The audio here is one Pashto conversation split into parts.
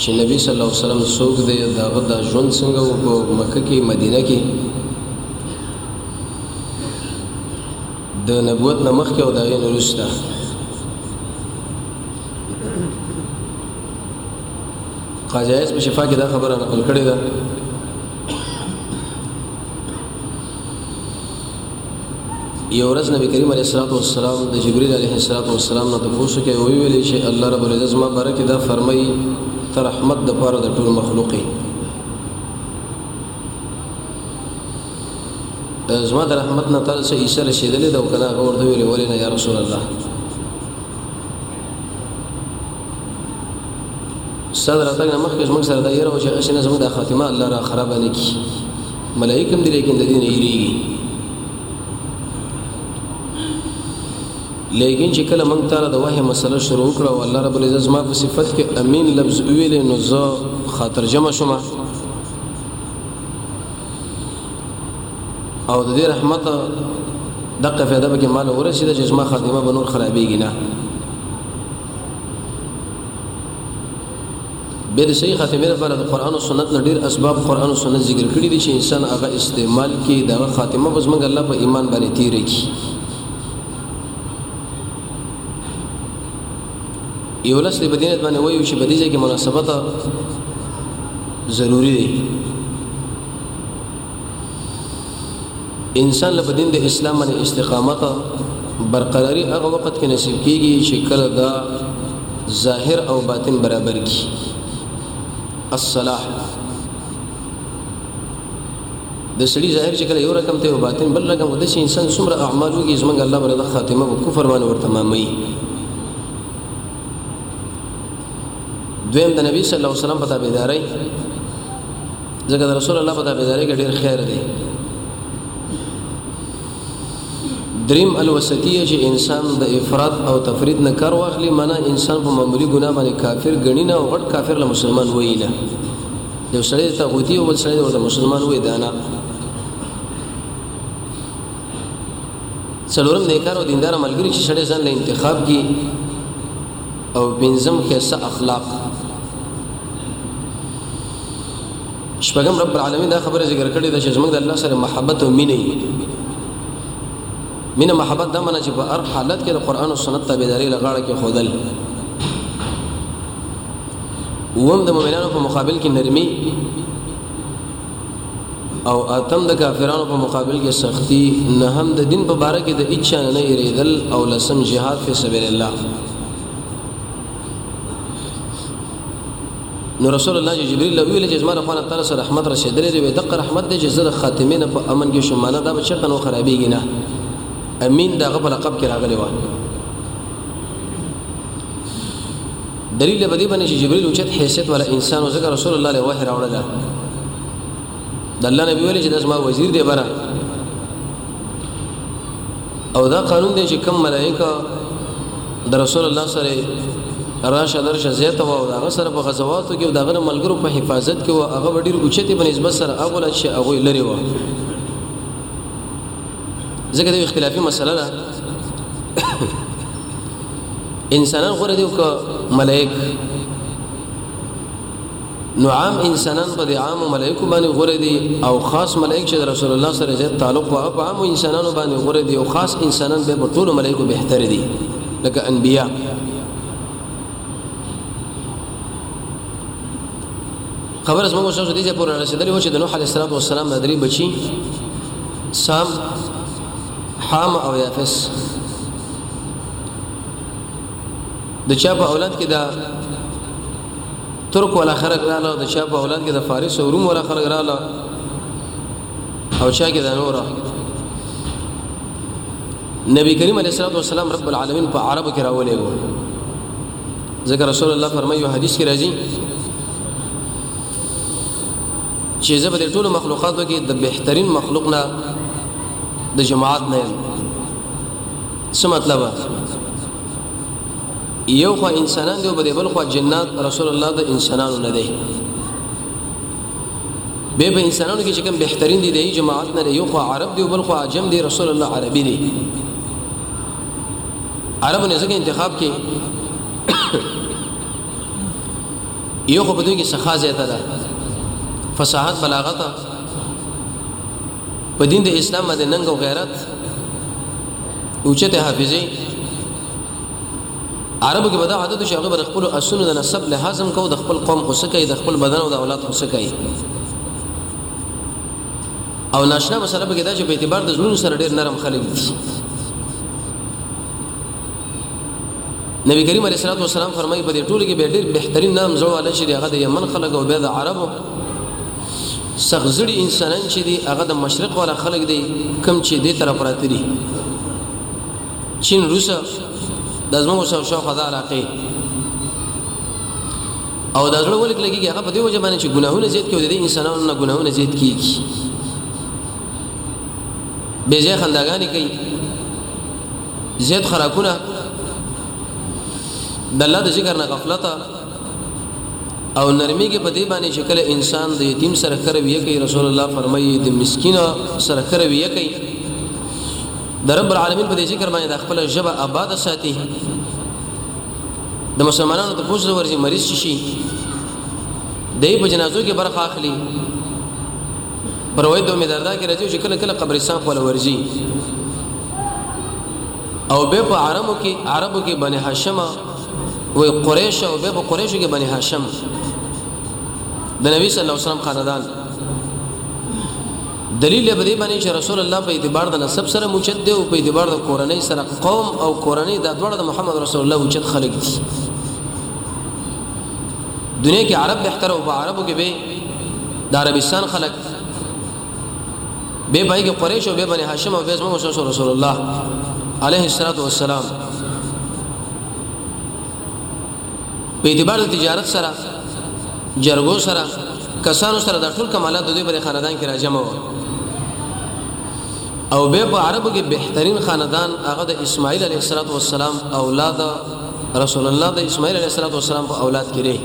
چې نبی صلی الله علیه وسلم څوک دی دا غدا ژوند څنګه وکړو مکه کې مدینه کې د نبوت نه مخکې او دغه وروسته قاضي عايز په شفا کې دا خبره نقل کړې ده یو ورځ نبی کریم علیه الصلاه والسلام د جبرئیل علیه الصلاه والسلام نه تاسو کې وی ویلې چې الله رب العزت ما برکه دا فرمایي تر رحمت د پاره د ټول مخلوقي زما د رحمت نه تعالی سه عیسی رسیدلې دا کنه ورته ویلې ولې نه یا رسول الله استاد راتګ نه مخکې موږ سره دا یره و چې اسې نه زموږ د خاتمه الله را خرابه نه کی ملائکه هم دې لیکن د دې نه یریږي لیکن چې کله موږ تعالی د وحی مسله شروع کړه او الله رب العزت ما په صفت کې امین لفظ ویل نو زه خاطر جمع شوم او د دې رحمت دغه فائدہ به کې مال ورسېده چې زما خاتمه به نور خرابېږي نه به د صحیح خاتمه لپاره د قران او سنت نه ډیر اسباب قران او سنت ذکر کړی دي چې انسان هغه استعمال کړي دا خاتمه بس موږ الله په ایمان باندې تیر کی یو لس دی بدینت باندې وایو چې بدیزه کې مناسبت ضروری دی انسان له دین د اسلام باندې استقامت برقراری هغه وخت کې نصیب کیږي چې کله دا ظاهر او باطن برابر کی الصلاح د سړي ظاهر چې کله یو رقم ته او باطن بل رقم ودی چې انسان څومره اعمال وکړي زمونږ الله بر د خاتمه او کفر باندې ورته مامي دویم د نبی صلی الله علیه وسلم په تابعداري ځکه د رسول الله په تابعداري کې ډېر خیر دی دریم الوسطیه چې انسان د افراط او تفرید نه کار واخلي معنی انسان په معمولی ګناه باندې کافر غنی نه او غټ کافر له مسلمان وایي نه یو سړی ته غوتی او بل سړی ورته مسلمان وایي دا نه څلورم نیکار او دیندار ملګری چې سړی ځان له انتخاب کی او بنظم کې اخلاق شپږم رب العالمین دا خبره ذکر کړې ده چې زموږ د الله سره محبت او مینه مینه محبت دا منه چې په هر حالت کې د قران او سنت تابعداري لغاړه کې خودل ووم د مؤمنانو په مقابل کې نرمي او اتم د کافرانو په مقابل کې سختی نه هم د دین په باره کې د اچا نه یریدل او لسم جهاد فی سبیل الله نو رسول الله جبريل له ویل چې زمره خوانه تر سره رحمت رسیدلې دی د رحمت دې چې زره خاتمه نه په امن کې شمانه دا به چرته نو خرابېږي نه امین دا غو په لقب کې راغلی و دلیل به دې باندې چې جبريل اوچت حیثیت ولا انسان او ذکر رسول الله له وحی راوړل دا د الله نبی ویل چې د زما وزیر دی بره او دا قانون دی چې کم ملائکه د رسول الله سره راشه درشه زیاته و او هغه سره په غزواتو کې او دغه ملګرو په حفاظت کې او هغه ډیر اوچته په نسبت سره هغه لا چې هغه لري و ځکه د اختلافي مسله ده انسانان غره دي او ملائک نو عام انسانان په دې عام ملائکه باندې غوړې دي او خاص ملائکه چې رسول الله سره زیات تعلق او په عام انسانانو باندې غوړې دي او خاص انسانان به په ټول ملائکه بهتر دي لکه انبیا خبر اسمه اوس دې چې پورې رسیدلې و چې د نوح علیه السلام د درې بچي سام حام او یافس د چا په اولاد کې دا ترک ولا خلق رااله د چا په اولاد کې د فارس او روم ولا خلق رااله او چا کې د نور نبی کریم علیه الصلاه والسلام رب العالمین په عربو کې راولې وو ذکر رسول الله فرمایي حدیث کې راځي چې زه به ټول مخلوقاتو کې د بهترین مخلوق نه د جماعت نه یم څه مطلب یو خو انسانان دی او بده بل خو جنات رسول الله د انسانانو نه دی به په انسانانو کې چې کوم بهترین دي د جماعت نه یو خو عرب دی او بل خو عجم دی رسول الله عربي دی عرب نه ځکه انتخاب کې یو خو په دوی کې سخا زیاته ده فصاحت بلاغت په دین د اسلام باندې ننګ او غیرت اوچته حافظي عربو کې بدا عادت شي هغه بر خپل اسونو د نسب له هضم کو د خپل قوم اوسه کوي د خپل بدن او د اولاد اوسه کوي او ناشنا مسله به دا چې په اعتبار د زړونو سره ډېر نرم خلک دي نبی کریم علیه الصلاه والسلام فرمایي په دې ټولو کې به ډېر بهترین نام زړه والے شي هغه د یمن خلک او به د عربو سخزړي انسانان چې دي هغه د مشرق والا خلک دي کم چې دې طرف راته دي چین روس د زمو سره شو خدا علاقه او د زړه ولیک لګي هغه په دې وجه باندې چې ګناهونه زیات کوي د انسانانو نه ګناهونه زیات کیږي به ځای خندګانی کوي زیات خراکونه د الله د ذکر نه غفلت او نرمي کې په دې باندې چې کله انسان د یتیم سره کروي کوي رسول الله فرمایي د مسکین سره کروي کوي د رب العالمین په دې ذکر باندې د خپل ژبه آباد ساتي د مسلمانانو د پوسره ورځي مریض شي د په جنازو کې برخه اخلي پر وای دوه مداردا کې راځي چې کله کله قبرستان خپل ورځي او به په عربو کې عربو کې بنه هاشمه وی قریش او به قریش کې بنی هاشم د نبی صلی الله علیه وسلم خاندان دلیل به دې باندې چې رسول الله په اعتبار د نسب سره موجد دی او په اعتبار د کورنۍ سره قوم او کورنۍ د دوړ د محمد رسول الله موجد خلق دي دنیا کې عرب بهتر او په عربو کې به د عربستان خلک به پای کې قریش او به بني هاشم او به زموږ مسلمان رسول الله عليه الصلاه والسلام په اعتبار د تجارت سره جرګو سره کسانو سره د ټول کمالات د دوی پر خاندان کې راجمع و او به په عربو کې بهترین خاندان هغه د اسماعیل علیه السلام اولاد رسول الله د اسماعیل علیه السلام په اولاد کې لري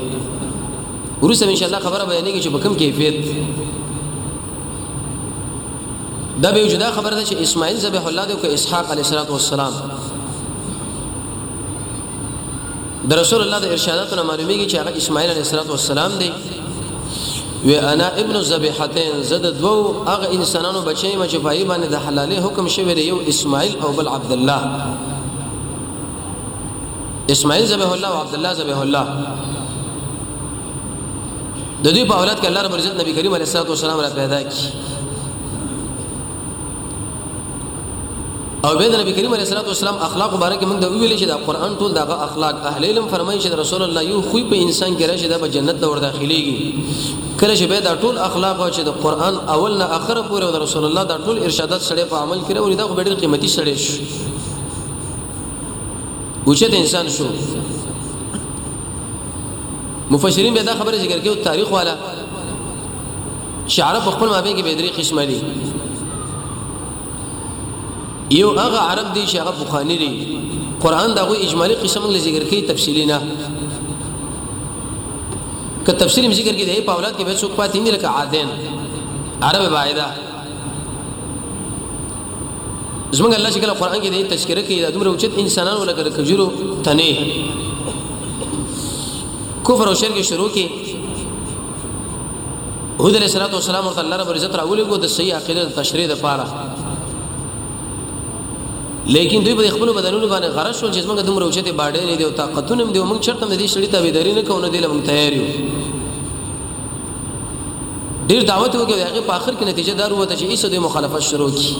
ورسره ان شاء الله خبره بیانېږي چې په کوم کیفیت دا به جدا خبره ده چې اسماعیل ذبح الله دی او که اسحاق علیه السلام د رسول الله د ارشاداتو نه معلومیږي چې هغه اسماعیل علیه السلام دی و انا ابن ذبیحتین زد دو هغه انسانانو بچی ما چې پای باندې د حلالې حکم شوی دی یو اسماعیل او بل عبد الله اسماعیل ذبیح الله او عبد الله ذبیح الله د دې په اولاد کې الله رب عزت نبی کریم علیه الصلاه والسلام را پیدا کی او به د نبی کریم علیه الصلاه والسلام اخلاق مبارک موږ د ویل چې د قران ټول دغه اخلاق اهل علم فرمایي چې رسول الله یو خو په انسان کې راشي د جنت د ور داخليږي کله چې به دا ټول اخلاق او چې د قران اول نه اخر پورې د رسول الله دا ټول ارشادات سره په عمل کړو دا خو ډېر قیمتي سره شي اوچت انسان شو مفسرین به دا خبره ذکر کوي تاریخ والا چې عرب خپل مابین کې به درې قسمه دي یو هغه عرب دي چې هغه بخانی دي قران دا غوي اجمالی قسم له ذکر کوي تفصیلی نه که تفصیل ذکر کې دی په اولاد کې به څوک پاتې نه لکه عادین عرب باعده زمونږ الله چې کله قران کې د تذکرہ کې دا دومره اوچت انسانان ولکه کجورو تنه کفر او شرک شروع کې هود علیہ الصلوۃ والسلام ورته الله رب العزت راولې کو د صحیح عقیده تشریح د پاره لیکن دوی په خپل بدنونو باندې غرض شو چې موږ دومره اوچته باډې نه دی او طاقتونه هم دی موږ چرته د دې شړې ته ویداري نه کوو نه دی لمن تیار یو ډیر دعوت وکړي هغه په اخر کې نتیجه دار وته چې ایسو د مخالفت شروع کی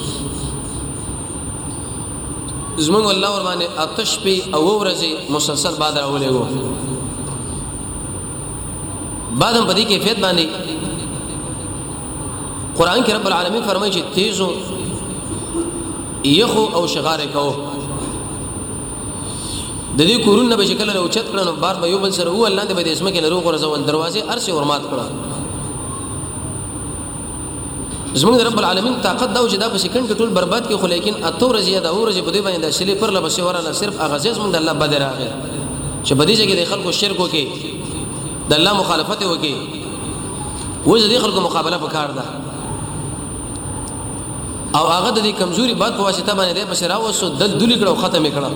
زمونږ الله ور باندې آتش په او ورځې مسلسل باد راولې وو بعدم په دې کیفیت باندې قران کې رب العالمین فرمایي چې تیزو یخو او شغار کو د دې کورونه به شکل راو چت کړنو بار به یو بل سره و الله دې به دې اسمه کې لرو غرزول دروازه ارسه ورمات کړه زمونږ رب العالمین طاقت دا چې دا په سکند کې ټول برباد کې خو لیکن اتو رضی دا اور چې په دې باندې د شلې پر لبسه ورانه صرف اغازې زمونږ د الله بدر راغی چې په دې ځای د خلکو شرک وکي د الله مخالفت وکي وځ دې خلکو مقابله وکړه او هغه د دې کمزوري بد په واسطه باندې د پسې راوسو د دلی کړه او ختم کړه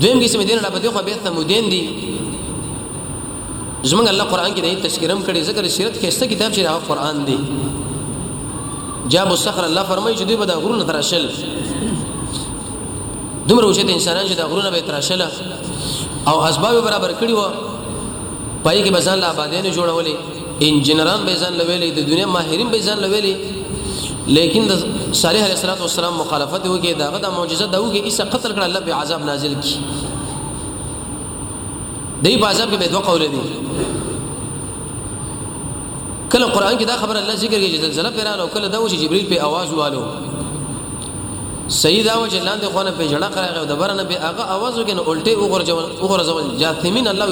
دویم قسم دین را بده خو به ثمودین دي زمونږ الله قران کې د تذکرم کړي ذکر سیرت کې است کتاب چې هغه قران دی جاب الصخر الله فرمایي چې دوی به د غرونو تراشل دومره اوچت انسانان چې د غرونو به تراشل او اسباب برابر کړي وو پای کې بزان لا آبادې نه جوړولې انجنیران به ځان لویلې د دنیا ماهرین به ځان لویلې لیکن د صالح علیه السلام مخالفت وکړي داغه د معجزه دا وکړي ایسه قتل کړه الله به عذاب نازل کی دی په عذاب کې به دوه قول دي کله قران کې دا خبر الله ذکر کوي چې زلزلہ پیرانو کله دا و چې جبريل په आवाज والو صحیح دا و چې لاندې خونه په جړه کراغه او د برنه به هغه आवाज وکړي الټه وګرځول وګرځول جاثمین الله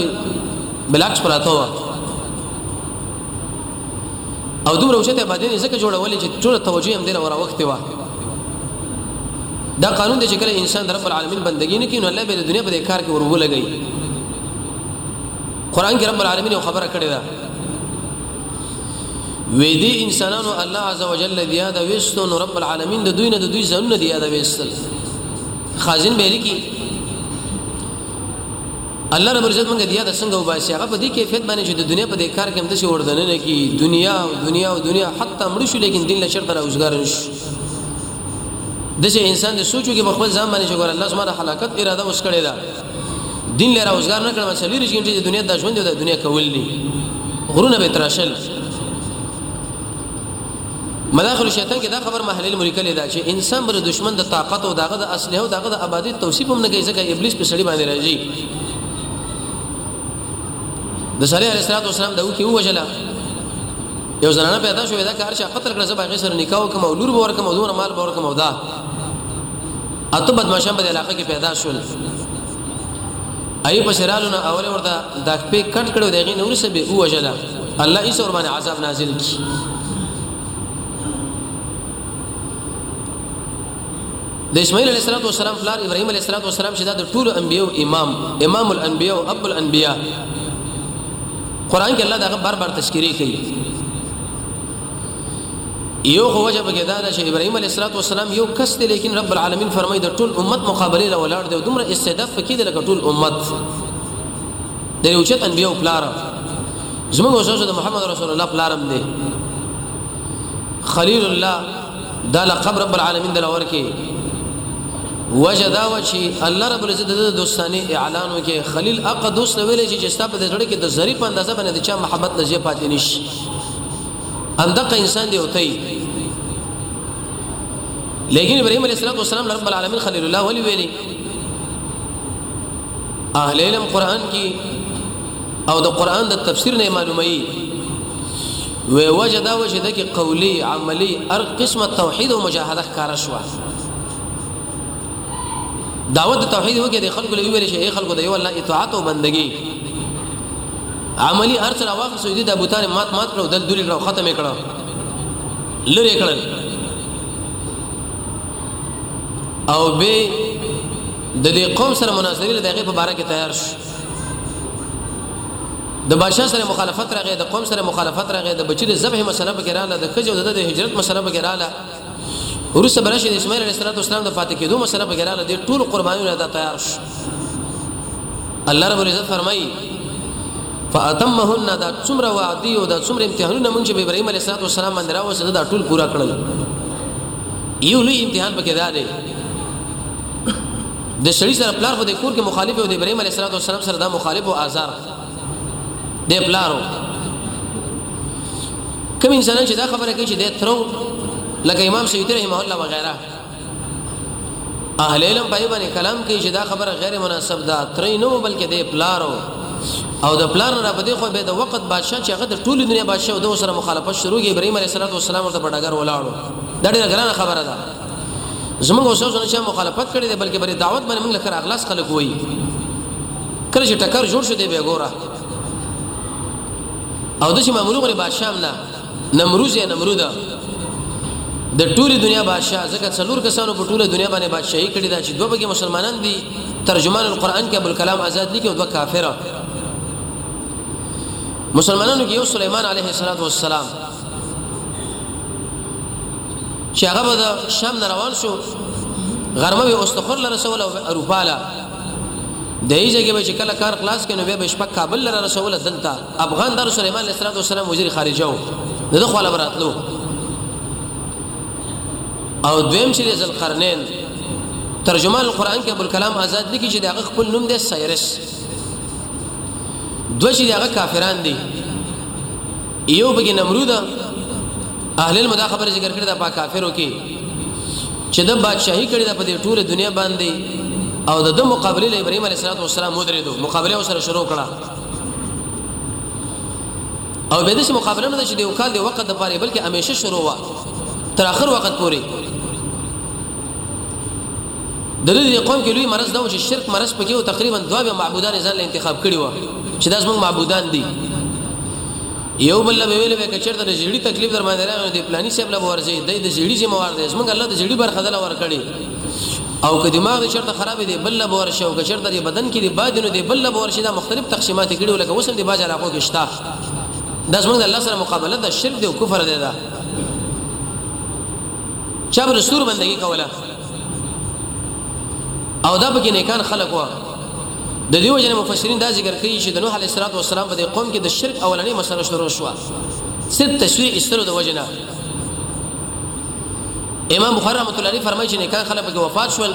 بلاکس پراته و او دومره وشته باندې ځکه جوړولې چې ټول توجه هم دې ورا وخت و دا قانون دی چې کله انسان د رب العالمین بندګی نه کوي نو الله به د دنیا په کار کې ورغو لګي قران کې رب العالمین خبره کړې ده وې دي انسانانو الله عزوجل بیا د وستو نو رب العالمین د دوی نه د دوی زنه دی یاد وستل خازن به لکی الله رب عزت مونږ دی یاد څنګه وباسي هغه په دې کیفیت باندې چې د دنیا په دې کار کې هم د څه وردنه نه کی دنیا او دنیا او دنیا حتی مړ شو لیکن دین له شرط را اوسګار نشو د انسان د سوچو کې په خپل ځان باندې چې ګور الله سبحانه هلاکت اراده وس کړی دا دین لره روزګار نه کړم سلوي رژیم چې د دنیا د ژوند د دنیا کول دي غرونه به تراشل مداخل شیطان کې دا خبر محلل ملکل دا چې انسان بر دشمن د طاقت او دغه د اصله او دغه د آبادی توصیف هم نه کوي ځکه ابلیس په سړي باندې راځي د صالح علیه السلام دا وکي وجلا یو زنانه پیدا شوې دا کار چې قتل کړه زبا غیر سره نکاح کوم او لور به ورکم او دومره مال به ورکم او دا اته بدمعشان په علاقې کې پیدا شول ای په شرالو نه اوله ورته د په کټ کړو دغه نور سه به او وجلا الله ایس اور باندې عذاب نازل کی د اسماعیل علیه السلام والسلام فلار ابراهیم علیه السلام والسلام چې دا د ټولو انبیو امام امام الانبیاء او اب الانبیاء قران کې الله دا بار بار تشکری کوي یو خو وجه پکې دا ده چې ابراهيم عليه السلام یو کس دی لیکن رب العالمین فرمایي د ټول امت مقابله له ولاړ دی دومره استهداف پکې دی لکه ټول امت د یو چت انبیو پلار زموږ اوسه د محمد رسول الله پلارم دی خلیل الله دا لقب رب العالمین د لور کې وجه دا و چې الله رب العزت د دوستانه اعلان وکي خلیل اقدس ویل چې چې ستاسو په دې ځړ کې د ظریف اندازه باندې چې محبت نزیه پاتې نشي هم دغه انسان دی او ته لیکن ابراهيم عليه السلام والسلام رب العالمین خلیل الله ولی ویلی اهل علم قران کې او د قران د تفسیر نه معلومه و وجه دا وجه د کې قولی عملی هر قسمه توحید او مجاهده ښکارا شو دعوت توحید وکړي د خلکو لوي ویل شي اي خلکو د یو الله اطاعت او بندگی عملی ارسل واخ سجدي د بوتان مات مات کړو دل دل کړو ختم کړو لری کړل او به د دې قوم سره مناظره د هغه په باره کې تیار شو د بادشاہ سره مخالفت راغی د قوم سره مخالفت راغی د بچی د ذبح مسله به ګراله د خجو د هجرت مسله به ګراله ورسته برشه د اسماعیل علیه السلام د فاتح کېدو مسله په ګراله دي ټول قربانونه دا تیار شو الله رب العزت فرمایي فاتمهن دا څومره وعده او دا څومره امتحانونه مونږ به ابراهيم عليه السلام باندې راوسته دا ټول پورا کړل یو لوی امتحان پکې دا دی د شری سره پلار خو د کور کې مخالف او د ابراهيم عليه السلام سره دا مخالف او آزار د پلارو کوم انسان چې دا خبره کوي چې د ترو لکه امام سیوطی رحمه الله وغیرہ اهل علم په باندې کلام کوي چې دا خبره غیر مناسب ده ترې نو بلکې د پلارو او د پلار نه په دې خو به د وخت بادشاہ چې هغه د ټول دنیا بادشاہ او د سره مخالفت شروع کی ابراهيم عليه السلام ورته په ډګر ولاړو دا ډېره ګرانه خبره ده زمونږ اوسه زونه چې مخالفت کړي دي بلکې بری دعوت باندې موږ لخر اغلاس خلک وای کله چې ټکر جوړ شو دی به ګوره او د چې معمولو غري بادشاہ نه نمروز یا نمرودا د ټوله دنیا بادشاہ ځکه څلور کسانو په ټوله دنیا باندې بادشاہي کړې دا چې دوه بګي مسلمانان دي ترجمان القرآن کې ابو الکلام آزاد لیکي او دوه کافر مسلمانانو کې یو سليمان عليه السلام چې هغه به د شام نه روان شو غرمه به استخر لره رسول او اروپا له د یې ځای کې به چې کله کار خلاص کینو به شپه کابل لره رسول دلته افغان در سليمان عليه السلام وزیر خارجه و دغه خپل براتلو او دویم چې ذل قرنین ترجمان القرآن کې ابو الکلام آزاد لیکي چې دغه خپل نوم دی سایرس دوی چې هغه کافران دي یو بګی نمرود اهل علم دا خبره ذکر کړی دا په کافرو کې چې د بادشاہي کړی دا په دې ټوله دنیا باندې او د د مقابله له ابراهيم عليه السلام مدريدو مقابله سره شروع کړه او به دې مقابله نه شي د یو کال د وخت د پاره بلکې همیشه شروع وا تر اخر وخت پورې د دوی د قوم کې لوی مرز دا و چې شرک مرز پکې او تقریبا دوه بیا معبودان ځان له انتخاب کړي و چې دا زموږ معبودان دي یو بل به ویل به کچرته د جړی تکلیف در باندې راغی د پلاني صاحب له ورځي د د جړی ذمہ وار دی زمونږ الله د جړی برخه دل ور کړی او که دماغ دې چرته خراب دی بل له ور شو که چرته دې بدن کې دې بادنو دې بل له ور شي دا مختلف تقسیمات کړي ولکه وسم دې باج علاقو کې شتا د زمونږ الله سره مقابله د شرک دی او کفر دی دا چا رسول بندگی کوله او دا پکې نیکان خلق و د دیو جن مفسرین دا ذکر کوي چې د نوح علیه السلام په دې قوم کې د شرک اولنې مسله شروع شو ست تشریع استلو د وجنه امام بخاری رحمۃ اللہ علیہ فرمایي چې نیکان خلک په وفات شول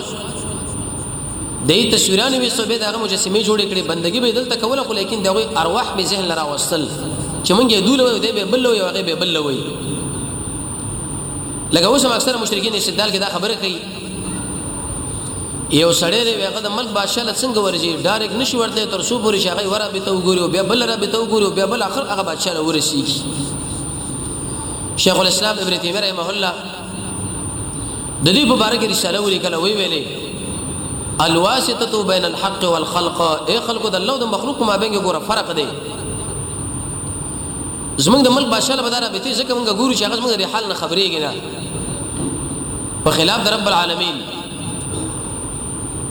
د دې تصویرانو وی سو به دغه مجسمه جوړې کړې بندگی به دلته کوله خو لیکن دغه ارواح به ذهن لرا وصل چې مونږه دوله وي به بل وي هغه به بل وي لکه اوس هم اکثره مشرکین استدلال کې دا خبره کوي یو سړی دی هغه د ملک بادشاہ له څنګه ورځي ډایرک نشي ورته تر څو پورې شغه ورا به ته وګوري او بیا بل را به ته وګوري او بیا بل اخر هغه بادشاہ له ورسي شیخ الاسلام ابن تیمیه رحمه الله د دې په اړه کې رساله ولیکله وی ویلې الواسطه بین الحق والخلق اے خلق د الله او د مخلوق مابین کې ګوره فرق دی زمونږ د ملک بادشاہ له بداره بیتې ځکه مونږ ګورو چې هغه زمونږ د حال نه خبرېږي نه په خلاف د رب العالمین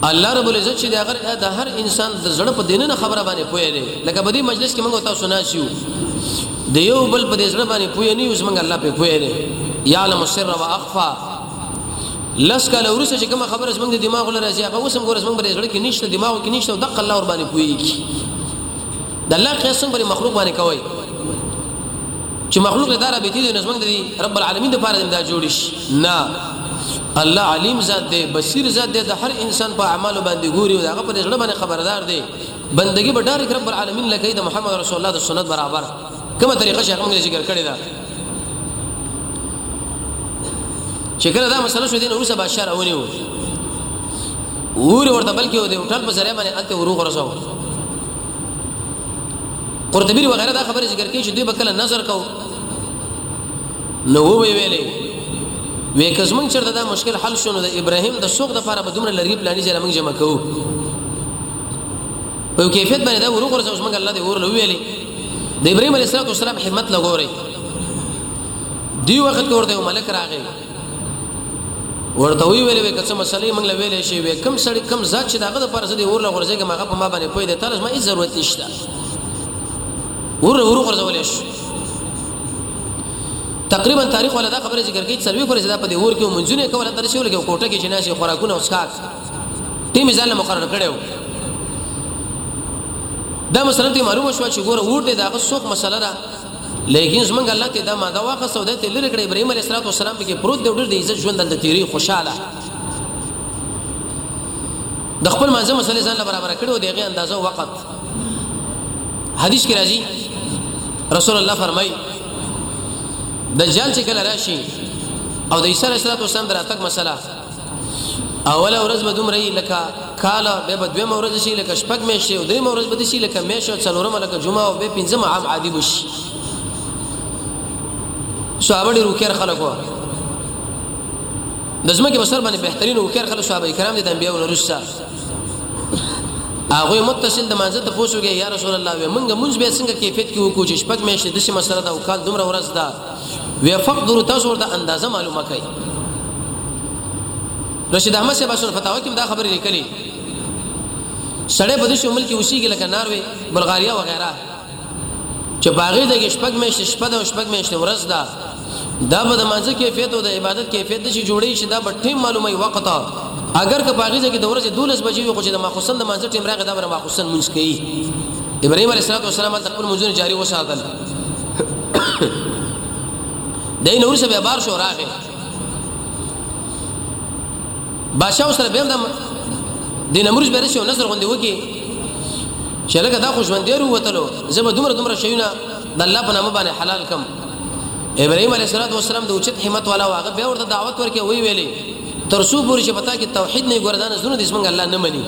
الله رب العزت چې د هغه د هر انسان د زړه په دینه نه خبره باندې پوهې دی لکه په دې مجلس کې مونږ تاسو نه شو د یو بل په دې زړه باندې پوهې نه یو زمونږ الله په پوهې دی یعلم السر واخفا لس کاله ورسې چې کوم خبره زمونږ د دماغ لره راځي هغه اوس هم ګور زمونږ په دې زړه کې نشته دماغ کې نشته او د الله ور باندې پوهېږي د الله قیاس څومره مخلوق باندې کوي چې مخلوق له دار بیتی دی نظم دی رب العالمین د پاره دا جوړ شي نه الله علیم ذات دی بصیر ذات دی د هر انسان په اعمالو باندې ګوري او هغه په ځړه باندې خبردار دی بندگی به ډارک رب العالمین لکه د محمد رسول الله د سنت برابر کومه طریقه چې هغه موږ ذکر کړی دا چې کله دا مسله شو دین اوسه بشار اونیو ور ورته بلکې د هوټل په ذریعہ باندې انت وروغ رسو قرطبی وغیرہ دا خبره ذکر کوي چې دوی به کله نظر کو نو وی ویلې وې کزمن چرته دا مشکل حل شونه د ابراهیم د سوق د لپاره به دومره لري پلاني چې موږ جمع کوو په کیفیت باندې دا ورغور اوس موږ الله دې ورلو ویلې د ابراهیم علیه السلام همت لګوري دی وخت ورته ملک راغی ورته وی ویلې وې کڅه مسلې موږ له ویلې شي وې کم سړی کم ذات چې داغه د پرځ دی اور له غرزه کې ماغه په ما باندې پوي د تل ما هیڅ ضرورت نشته اور ور غرزولې شو تقریبا تاریخ ولا دا خبره ذکر کړي سروي پر زیاده په دې اور کې منځونه کوله تر شول کې کوټه کې جناسي خوراکونه او سکات ټیم ځاله مقرر کړو دا مسله ته معلومه شو چې ګوره اور دې داغه سوق مسله ده لیکن زمونږ الله ته دا ماده واخصه او د ته لری کړ ابراهیم علیه السلام پکې پروت دی ډېر د عزت ژوند دلته تیری خوشاله د خپل مازه مسلې ځان برابر کړو دغه اندازو وخت حدیث کې راځي رسول الله فرمایي دجال چې کله راشي او د عیسی علیه السلام دراتک مسله اوله ورځ به دومره یې لکه کال به به دویمه ورځ شي لکه شپږ میاشتې او دریمه ورځ به شي لکه میاشت او څلورمه لکه جمعه او به پنځمه عام عادي بشي صحابه ډېر وکړ خلک وو د زمکه بسر باندې بهترین وکړ خلک صحابه کرام دي د انبیانو ورسره هغه متصل د مانزه ته پوښوږي یا رسول الله وي مونږ مونږ به څنګه کیفیت کې وکړو چې شپږ میاشتې د سیمه سره دا او کال دومره ورځ ده وی فقدر تاسو ورته اندازه معلومه کړئ رشید احمد صاحب اصل فتاوا کې دا خبرې لیکلې سړی په دې شو ملک اوسېږي لکه ناروې بلغاریا و غیره چې باغې د شپږ میاشتې شپه ده او شپږ میاشتې ورځ ده دا به د مانځه کیفیت او د عبادت کیفیت د شي جوړې شي دا به ټیم معلومه وي وخت اگر که باغې ځکه د ورځې 12 بجې وي خو چې د ماخصن د مانځه ټیم راغی دا به ماخصن مونږ کوي ابراهيم عليه السلام د خپل مونږ جاری وساتل دین اور سره بار شو راغی بادشاہ سره به دم د نمرز به رسو نظر غوندي وکی چې لکه دا خوشمندیر وتلو زما دومره دومره شیونه د الله په نامه باندې حلال کم ابراهيم عليه الصلاه والسلام د اوچت همت والا واغه به ورته دعوت ورکې وی ویلې تر څو پورې چې پتا کې توحید نه ګردان زونه د اسمن الله نه مني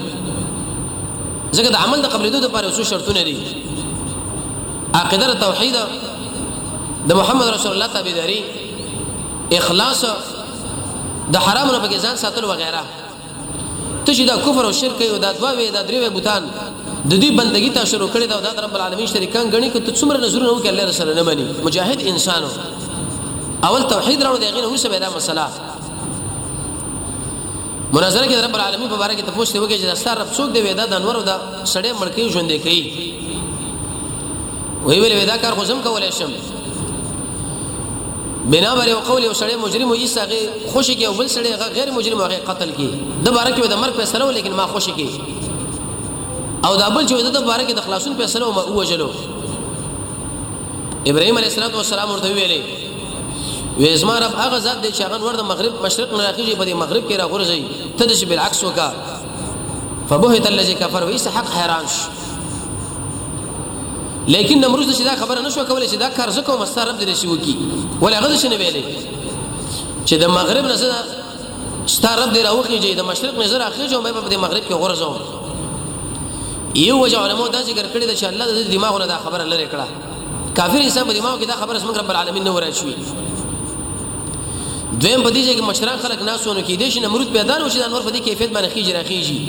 ځکه د عمل د قبلېدو لپاره څو شرطونه دي عقیده د توحید د محمد رسول الله تابعداري اخلاص د حرامو نه پکې ځان ساتل وغیرہ ته چې دا کفر او شرک یو دا دوا وی دا درې وی بوتان د دې بندگی ته شروع کړي دا د رب العالمین شریکان غني کته څومره نظر نه وکړي الله سره نه مانی مجاهد انسانو اول توحید راو دغه نو سمه دا مسله مناظره کې رب العالمین په اړه کې تاسو ته وګورئ چې دا ستاره رب څوک دی ودا د انور دا سړی مړکی ژوند کوي وی ویل ودا کار خو زم کولای شم بنا بر یو قول یو سړی مجرم وي ساغه خوشي کې بل سړی غیر مجرم هغه قتل کې د بار کې د مرګ فیصله ولیکن ما خوشي کې او دا بل چې د بار کې د خلاصون فیصله ما وجلو ابراهيم عليه الصلاه والسلام ورته ویلې وېزما رب هغه ذات دی چې هغه ور د مغرب مشرق نه راخیږي په دې مغرب کې راغورځي ته د شي بالعکس وکا فبهت الذي كفر ويس حق حیران شو لیکن نمرود چې دا خبره نشو کولای چې دا کار زکه کوم ستاره رب دې نشي وکی ولې هغه شنه ویلې چې د مغرب نه زه ستاره رب دې راوخی چې د مشرق نه زه راخی جو مې په دې مغرب کې غورځوم یو وجه علماء دا ذکر کړی چې الله د دماغونو دا خبره لری کړه کافر انسان په دماغ کې دا خبره سمګ رب العالمین نه ورچوي دویم په دې چې مشران خلک ناسونه کې دي چې نمرود پیدا نو شي د انور په دې کیفیت باندې خېږي راخېږي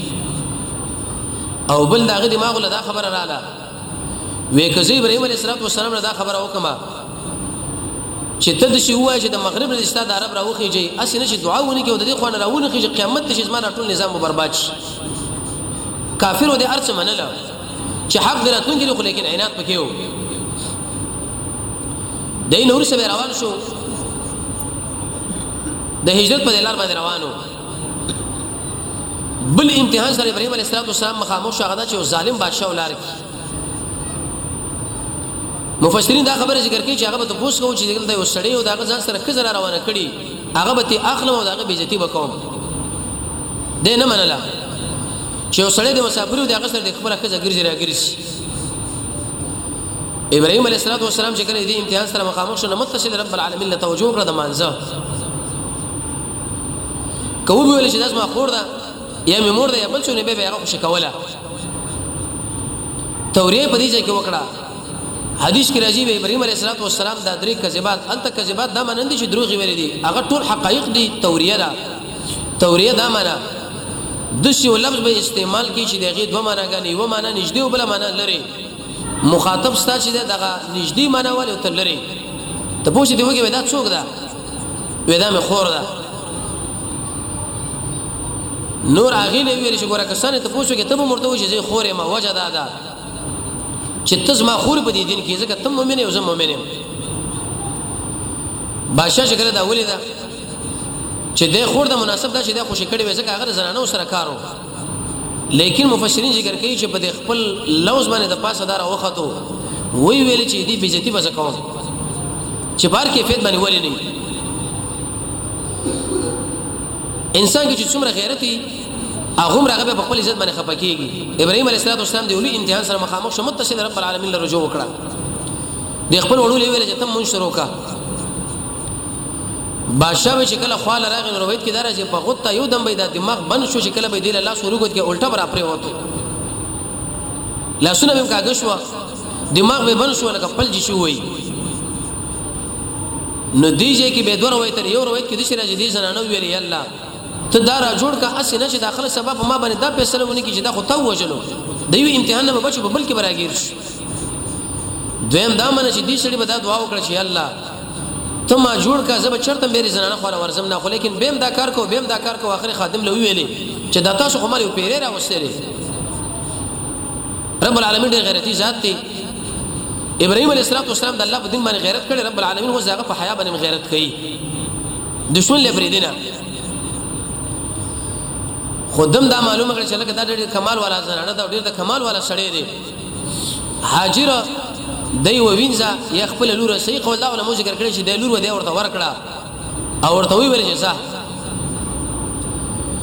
او بل داغه دماغ له دا خبره رااله وې کزي ابراهيم عليه السلام له دا خبره وکما چې ته د شي وای چې د مغرب نه استاد عرب راوخی جي اسې نشي دعا ونی کې د دې خوانه راونه کې قیامت شي زما ټول نظام برباد شي کافر دې ارڅ منل چې حق دراتون کې خو لیکن عینات پکې و دین اور سره روان شو د هجرت په لار باندې روانو بل امتحان سره ابراهيم عليه السلام مخامخ شو هغه چې ظالم بادشاہ ولار کی مفسرین دا خبره ذکر کوي چې هغه به تاسو کوو چې دلته یو سړی او داغه ځان سره خزر روانه کړي هغه به تی اخلم او داغه بیزتی وکوم د نه منله چې یو سړی د مسافر او داغه سره د خبره خزر ګرځي راګرځي ابراهيم عليه الصلاه والسلام چې کله دې امتحان سره مخامخ شو نو متصل رب العالمین له توجه کړ د مانزه که وویل چې دا زما خور ده یا مې مور ده یا بل څه نه به هغه خوشی کوله تورې په دې ځای کې وکړه حدیث کې راځي به ابراهيم عليه السلام دا درې کذبات انت کذبات دا معنی دي چې دروغ ویل دي هغه ټول حقایق دي توریه ده توریه دا معنی د شیو لفظ به استعمال کی چې دغه دوه معنی غني و معنی نږدې او بل معنی لري مخاطب ستا چې دغه نږدې معنی ولې تل لري ته پوښتې دی وګوي دا څوک ده وې دا مې خور ده نور هغه له ویل چې ګوره کسانه ته پوښتنه کې ته به مرته وشي زه خورې ما وجه دا ده چې تز ما خور په دې دین کې ځکه تم مؤمن یو زه مؤمن یم بادشاہ شکر دا ولې دا چې د خور د مناسب دا چې د خوشی کړي وځکه هغه زنانو سره کارو لیکن مفسرین ذکر کوي چې په خپل لوز باندې د پاسه دار وختو وی ویل چې دې بیزتی بس کوم چې بار کې فیت باندې ولې نه انسان کې چې څومره غیرت وي هغه مرغه په خپل عزت باندې خپکیږي ابراهيم عليه السلام دی ولي امتحان سره مخامخ شو متصل رب العالمین له رجوع وکړه د خپل وړو لوي چې تم منشر وکړه بادشاہ به شکل خپل راغی نو روایت کې دا راځي په غوته یو دم به د دماغ بند شو شکل به دی لاس ورګوت کې الټه برا پرې وته لاسونه به کاږه شو دماغ به بند شو لکه خپل جي شو وي نو دیږي کې به دوه روایت یو روایت کې د شي راځي دي زنانه ویل یلا ته دا را جوړ کا اسې نه چې داخله سبب ما باندې دا فیصله ونی کې چې دا خو ته وژلو د یو امتحان نه بچو په بل کې براګیر شي دویم دا منه چې دې سړي به دا دعا وکړه چې الله ته ما جوړ کا زب چرته مېری زنانه خو ورزم نه خو لیکن بیم دا کار کو بیم دا کار کو اخر خادم له ویلې چې دا تاسو خو مالې پیرې را وستلې رب العالمین دې غیرتی ذات دی ابراهيم عليه السلام والسلام د الله په دین باندې غیرت کړي رب العالمین هو زغه په حیا باندې غیرت کوي دشمن له فریدینه خودم دا معلومه کړ چې لکه دا ډېر کمال والا زنانه دا ډېر د کمال والا سړی دی هاجر دی و وینځه یا خپل لور صحیح قول دا علماء ذکر کړی چې د لور و دی ورته ورکړه او ورته وی ویل چې ځه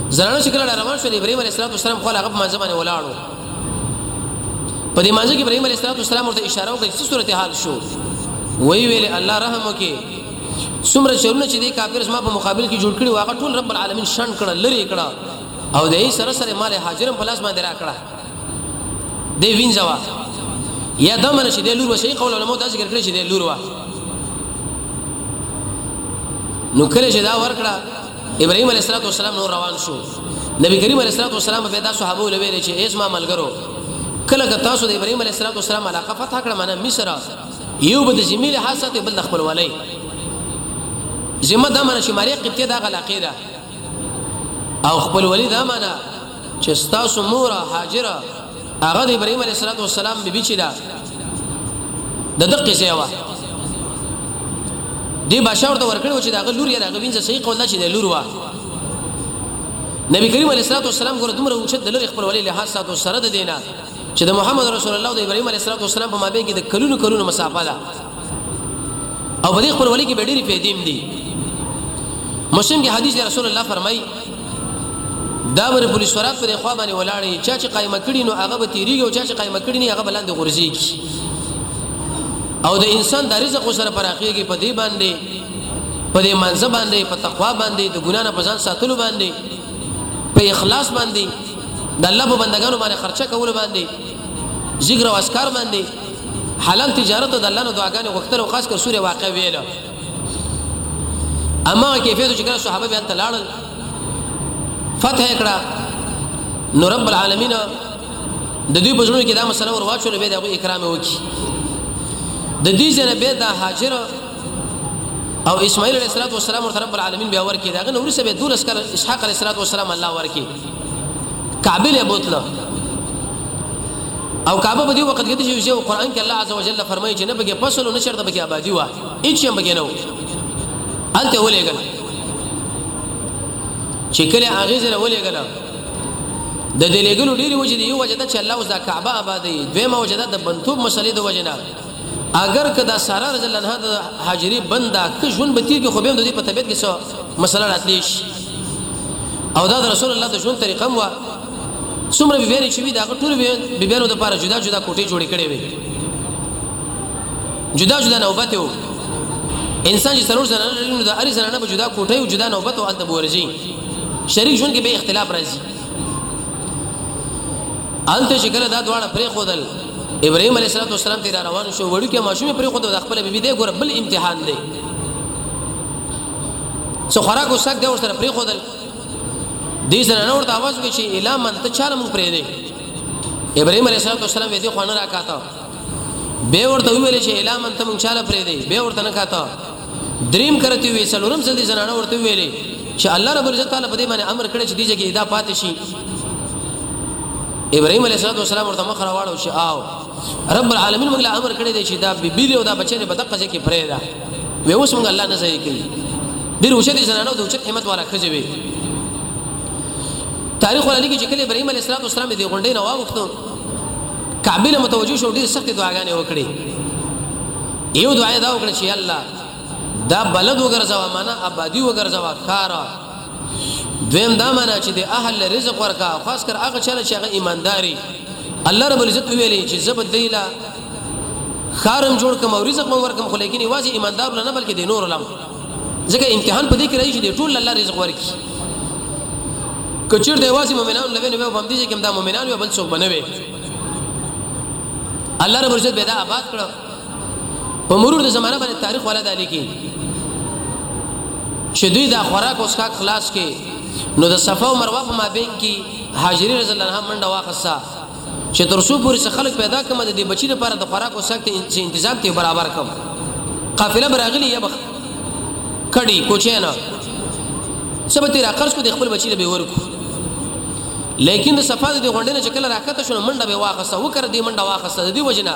زنانو چې کله روان شو ابراهيم عليه السلام خو هغه په منځ باندې ولاړو په دې منځ کې ابراهيم عليه السلام ورته اشاره وکړه چې صورت حال شو وی ویل الله رحم وکي څومره شرونه چې دې کافر زما په مقابل کې جوړ کړي واغه ټول رب العالمین شان کړه لری کړه او دې سره سره مال هاجرم پلاس باندې را کړه دی وینځه وا یا دا منه چې د لور وسې قول علماء دا ذکر کړی چې د لور وا نو کله چې دا ورکړه ابراهيم عليه السلام نور روان شو نبی کریم عليه السلام به دا صحابه ولوي چې ایس ما ملګرو کله که تاسو د ابراهيم عليه السلام علاقه فتح کړه منه مصر یو به د زميل حاصل بل د خپل ولای زمه دا منه چې ماري قبطه دا غلاقه ده او خپل ولید امانه چې ستاسو مور هاجره هغه د ابراهيم عليه السلام بيبي چې دا د دقه زیوا دی بشاور ته ورکړو چې دا غ لور یا دا غ وینځه صحیح قول دا چې د لور وا نبی کریم علیه الصلاه والسلام ګوره دومره اوچت د لور خپل ولی له حساسات سره د دینه چې د محمد رسول الله او د ابراهيم عليه السلام په مابین کې د کلونو کلونو مسافه ده او په دې خپل ولي کې به ډېری پیدیم دي مسلم کې حدیث رسول الله فرمایي دا ور پولیس ورات په خوا باندې ولاړې چا چې قائمه کړي نو هغه به تیریږي او چا چې قائمه کړي نه هغه بلند غورځيږي او د انسان د رزق سره پراخيږي په دې باندې په دې منځ باندې په تقوا باندې د ګنا نه پزان ساتلو باندې په اخلاص باندې د الله په بندګانو باندې خرچه کول باندې ذکر او اسکار باندې حلال تجارت د الله نو دعاګانې غوښتل او خاص کر سوره واقع ویل اما کیفیت چې کله صحابه بیا تلاړل فتح کړه نو رب العالمین د دوی په ژوند کې دا مسله ورواچول به د اکرام وکي د دې سره به د هاجر او اسماعیل علیه السلام ورته رب العالمین بیا ورکی داغه نور سبه دولس کله اسحاق علیه السلام الله ورکی کعبه له بوتله او کعبه په دې وخت کې چې یو قرآن کې الله عزوجل فرمایي چې نه بګي فصل او نشر د بګي آبادی وا هیڅ هم بګي نه و انته ولېګل چې کله هغه زره ولېګل د دې لګلو ډېری وجې دی یو وجه دا چې الله اوس دا کعبه آبادی دویمه وجه دا د بنتوب مسلې د وجه نه اگر که دا سارا رضی الله عنها د حاجری بندا که ژوند به تیږي خو به د دې په طبيعت کې څه مسله راتلی شي او دا د رسول الله د ژوند طریقه مو څومره به ویری شوی دا ټول به بیانو د لپاره جدا جدا کوټې جوړې کړې وي جدا جدا نوبت یو انسان چې سرور سره نو د اری سره نه جدا کوټه او جدا نوبت او الته ورځي شریک ژوند کې به اختلاف راځي الته چې کله دا دواړه پرې خودل ابراهيم عليه السلام ته روان شو وړوکی ماشوم پرې خو د خپل بیبي دی ګور بل امتحان دی څو خوراک وسک دی ورسره پرې خو دل دې سره نور ته आवाज وکړي چې الا من ته چاله مونږ پرې دی ابراهيم عليه السلام دې خو نه راکاته به ورته ویل چې الا من ته مونږ چاله پرې دی به ورته نه کاته دریم کرتی وی سلورم ځل دي زنانه ورته ویلې چې الله رب العزت تعالی په دې باندې امر کړی چې دې ځکه ادا پاتې شي ابراهيم عليه السلام ورته مخ راواړو چې آو رب العالمین موږ له امر کړی دی چې دا بیبیلی او دا بچی په دقه ځکه پرې دا وې اوس موږ الله نه ځای کوي ډیر اوچت زنانه او اوچت همت والا خځه وي تاریخ ولا لګي چې کله ابراهيم عليه السلام دې غونډې نه واغښتو کعبه له متوجه شو ډیر سخت دعاګانې وکړي یو دعای دا وکړه چې الله دا بلد وګرځوا معنا آبادی وګرځوا کار دویم دا معنا چې د اهل رزق ورکا خاص کر هغه چاله چې هغه ایمانداری الله رب العزت ویلي چې زبد دیلا خارم جوړ کوم او رزق مو ورکم خو لیکن واځي ایماندار نه بلکې د نور علم ځکه امتحان په دې کې راځي چې د ټول الله رزق ورکي کچیر دی واځي مؤمنان لوي نو په دې کې هم دا مؤمنان یو بل څوک بنوي الله رب العزت به دا آباد کړو په مرور د زمانه باندې تاریخ ولا دالي کې چې دوی دا خوراک اوس کا خلاص کې نو د صفه او مروه په مابین کې هاجری رضی الله عنها منډه واخصه چې تر څو پورې خلک پیدا کم د دې بچی لپاره د خوراک او سخت تنظیم ته برابر کم قافله براغلی یا بخ کړي کوچه نه سبا تیر اخر کو د خپل بچی له ورکو لیکن د صفه د غونډې نه چې کله راکته شو منډه به واخصه وکړه دې منډه واخصه د دې وجنه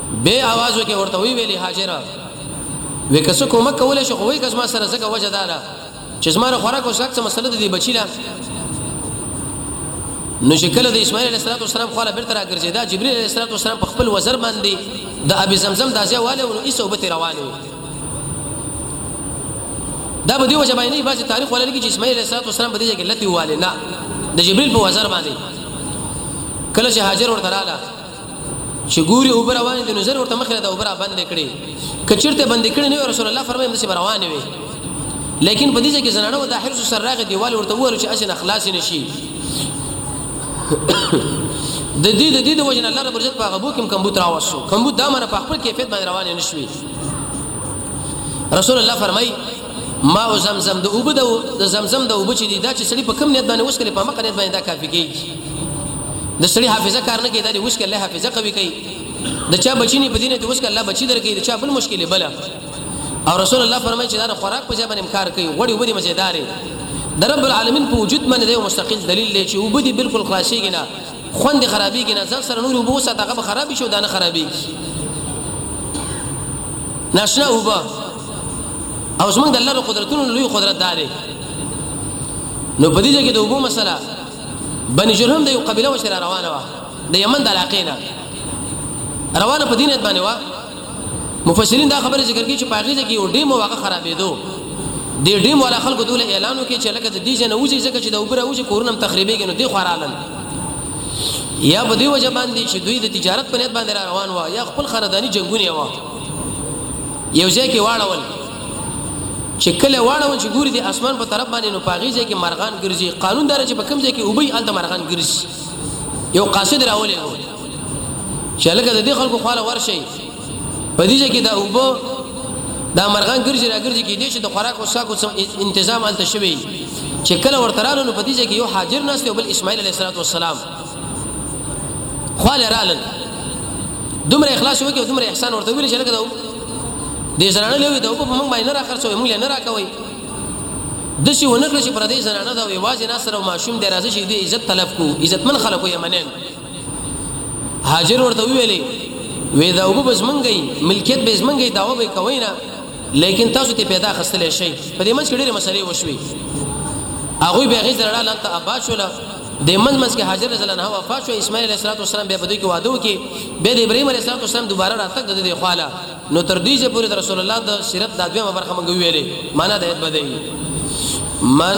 به आवाज وکي ورته وی ویلي هاجره وې که څه کومک کولای شي خو وې که زما سره زګه وجه دا ده چې زما له خوراک او څښاک څخه مسله دي بچی لا نو چې کله د اسماعیل علیه السلام خو له بیرته راګرځي دا جبرئیل علیه السلام په خپل وزر باندې د ابي زمزم دازه والي او ایسو به روان وي دا به دی وجه باندې بعضی تاریخ ولري چې اسماعیل علیه السلام په دې کې لتی والي نه د جبرئیل په وزر باندې کله چې هاجر ورته رااله چې ګوري اوبه روانې دي نو زر ورته مخې د اوبه را بندې کړي که چېرته بندې کړي نه رسول الله فرمایي همداسې به روانې وي لیکن په دې ځای کې زنانه و د حرصو سر راغې دیوال ورته وویل چې هسې نه خلاصې نه شي د دې د دې د وجه نه الله رب عزت په غبو کې کمبوت راوستو کمبوت دا منه په خپل کیفیت باندې روانې نه شوي رسول الله فرمایي ما او زمزم د اوبه د زمزم د اوبه چې دی دا چې سړی په کم نیت باندې وسکلې په مقنیت باندې دا کافي کیږي د سړی حافظه کار نه کوي دا دی وسکلې حافظه قوي کوي د چا بچی نه بدینه د وسکلې الله بچی درکې د چا بل مشکل بل او رسول الله فرمایي چې دا خوراک په ځای باندې انکار کوي وړي وړي مزیدارې د رب العالمین په وجود باندې یو مستقل دلیل دی چې وبدي بالکل خلاصيږي نه خوند یې خرابېږي نه ځان سره نورې اوبه وساته هغه به خرابې شي او دا نه خرابېږي ناشنا اوبه او زمونږ د الله له قدرتونو لوی قدرت دا دی نو په دې ځای کې د اوبو مسله بني جرهم د یو قبیله وسره روانه وه د یمن د علاقې نه روانه په دینت باندې وه مفسرین دا خبره ذکر کوي چې په هغه کې یو ډیم واقع خرابېدو د ډیم والا خلکو دوله اعلان وکړي چې لکه د دې جن اوځي ځکه چې د اوپر اوځي کورنم تخریبېږي نو دی خورالل یا په دې وجه باندې چې دوی د تجارت په نیت باندې روان و یا خپل خاندانی جنگونه و یو ځای کې واړول چې کله واړول چې ګوري د اسمان په طرف باندې نو پاغي ځای کې مرغان ګرځي قانون دار چې په کوم ځای کې وبي الته مرغان ګرځي یو قاصد راولې چې لکه د دې خلکو خواله ورشي په دې ځکه دا اوبه دا مرغان ګرځي راګرځي کې دي چې د خوراک او ساکو تنظیم الته شوی چې کله ورته رالو نو په دې ځکه یو حاضر نشته بل اسماعیل علیه السلام خواله رالل دومره اخلاص وکي او دومره احسان ورته ویل چې لکه دا دې زنانه لوي دا په موږ باندې نه راخرڅوي موږ نه راکوي د شي ونکړي چې پر دې زنانه دا وي واځي ناصر او ماشوم دې راځي چې دې عزت طلب کو عزتمن خلکو یې منن هاجر ورته ویلې وې دا وب بس منګي ملکیت به زمنګي داوا به کوي نه لیکن تاسو ته پیدا خستلې شي په دې منځ کې ډېرې مسلې وشوي هغه به غي زړه لاله ته آباد شول د منځ منځ کې حاضر رسول الله وفات شو اسماعیل علیه السلام به بده کې واده وکي به د ابراهیم علیه السلام دوباره راتګ د دې خواله نو تر دې چې پورې رسول الله د سیرت د دویمه برخه مونږ ویلې معنا د هدبدې من